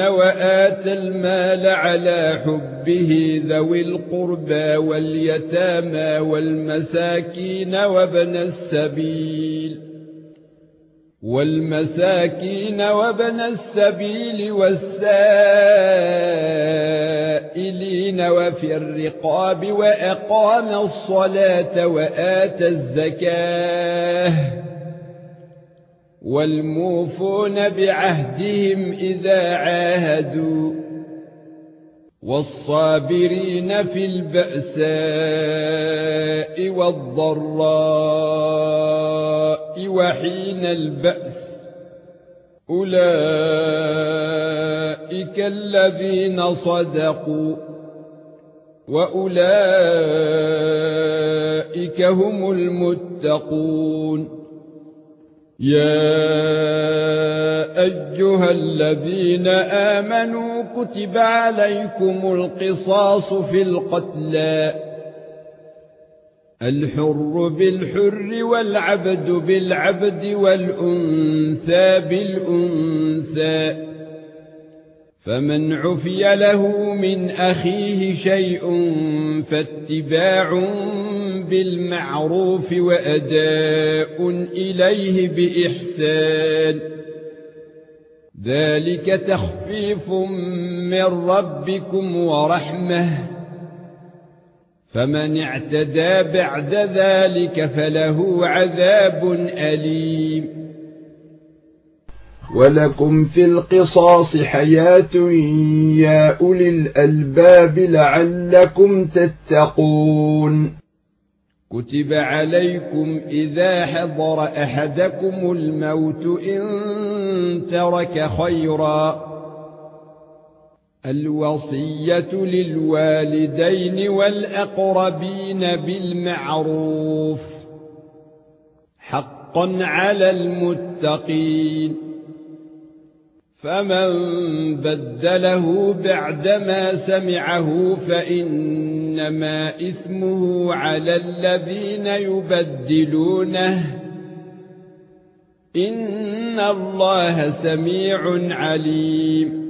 وآتى المال على حبه ذوي القربى واليتامى والمساكين وابن السبيل والمساكين وابن السبيل والسائلين وفي الرقاب وأقام الصلاة وآتى الزكاة والموفون بعهدهم إذا عاهدوا والصابرين في البأساء والضراء وحين البأس أولئك الذين صدقوا وأولئك هم المتقون يا ايها الذين امنوا كتب عليكم القصاص في القتلى الحر بالحر والعبد بالعبد والانثى بالانثى فمن عفي له من اخيه شيء فاتباع بالمعروف وأداء إليه بإحسان. ذلك تخفيف من ربكم ورحمة. فمن اعتدى بعد ذلك فله عذاب أليم. ولكم في القصاص حياة يا أولي الألباب لعلكم تتقون. كتب عليكم اذا حضر احدكم الموت ان ترك خيرا الوصيه للوالدين والاقربين بالمعروف حقا على المتقين فمن بدله بعدما سمعه فانما إثمه على الذين يبدلونه. إن الله سميع عليم.